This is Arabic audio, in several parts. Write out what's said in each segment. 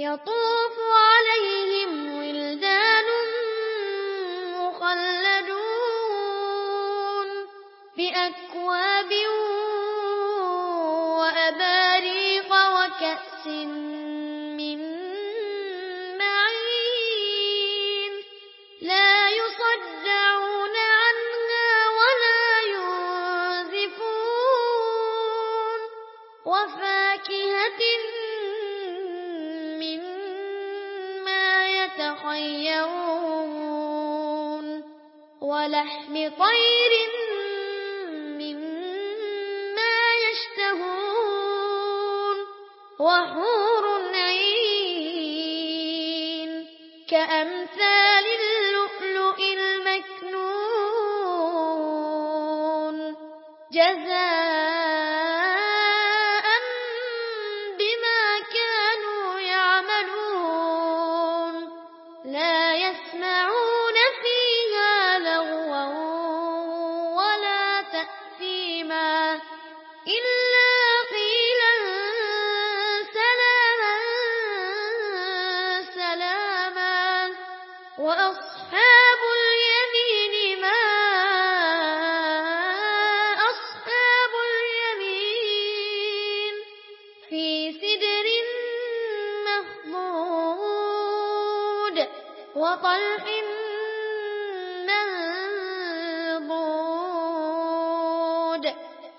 يطوف عليهم ولدان مخلدون بأكواب كأمثال اللؤلؤ المكنون. جزاء بما كانوا يعملون. لا يسمعون فيها لغوا ولا تأثيما. إلا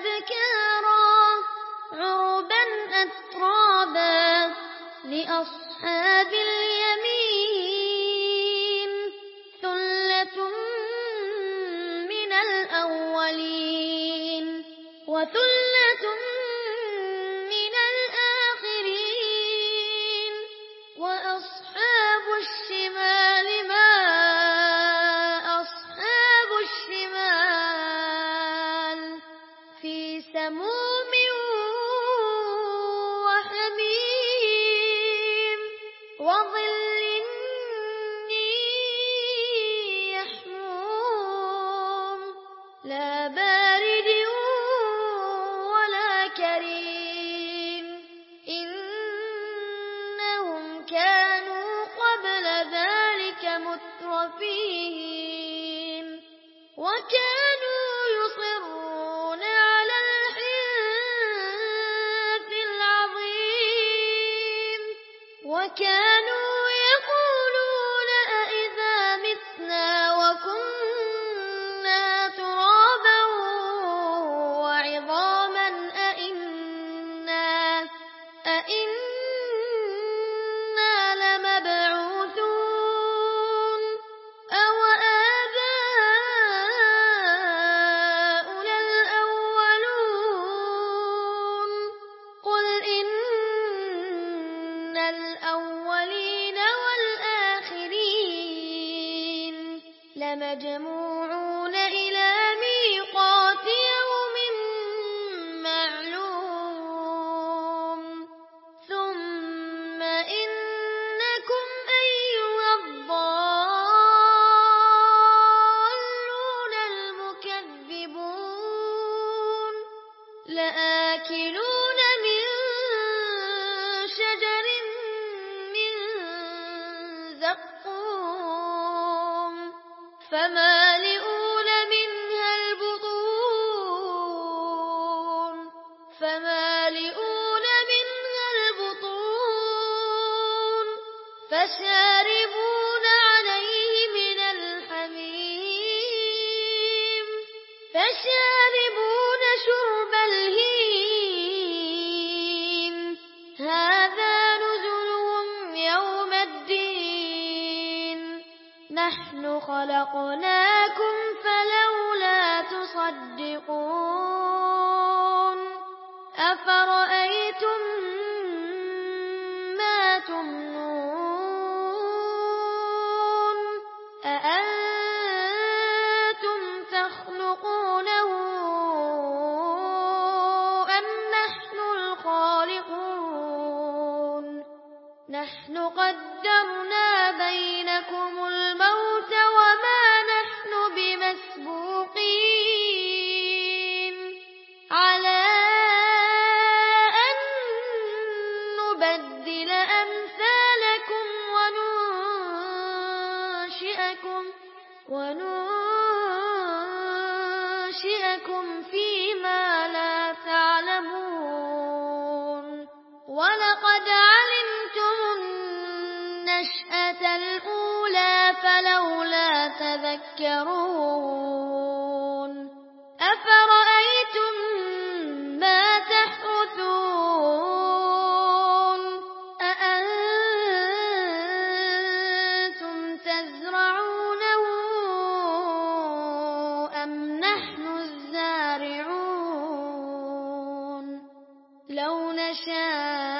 أبكارا عربا أترابا لأصحاب وكانوا يصرون على الحنف العظيم. وكانوا لَمَجْمُوعُونَ إِلَىٰ مِيقَاتِ يَوْمٍ مَّعْلُومٍ. ثُمَّ إِنَّكُمْ أَيُّهَا الضَّالُّونَ الْمُكَذِّبُونَ. لَآكِلُونَ فما خلقناكم فلولا تصدقون أفرأيتم ما تمنون تذكرون أفرأيتم ما تحرثون أأنتم تزرعونه أم نحن الزارعون لو نشاء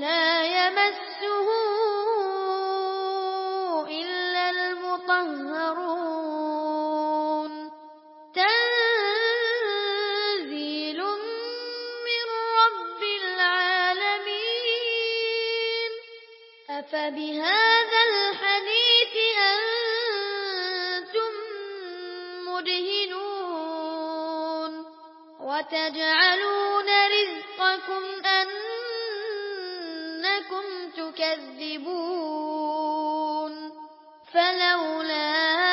لا يمسه إلا المطهرون. تنزيل من رب العالمين. أفبهذا الحديث أنتم مدهنون. وتجعلون رزقكم أنكم تكذبون فلولا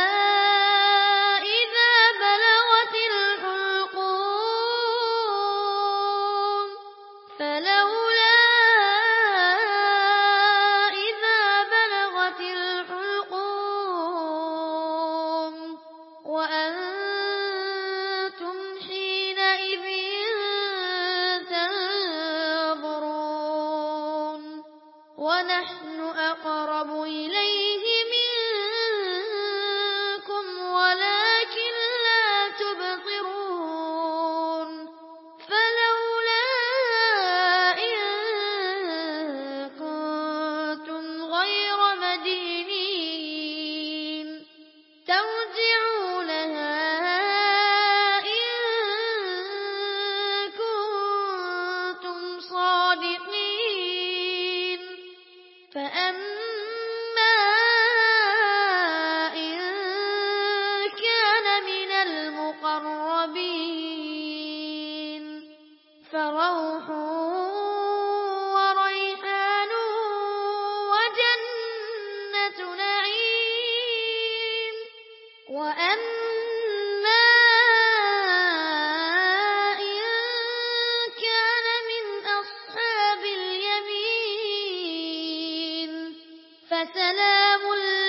فسلام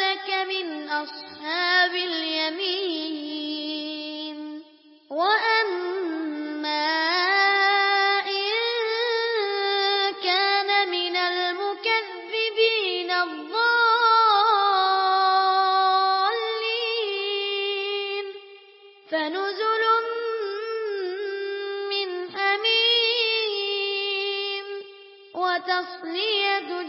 لك من أصحاب اليمين. وأما إن كان من المكذبين الضالين. فنزل من وتصلية